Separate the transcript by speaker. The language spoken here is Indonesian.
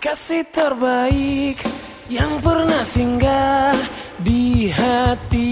Speaker 1: Kekasih terbaik yang pernah singgah di hatiku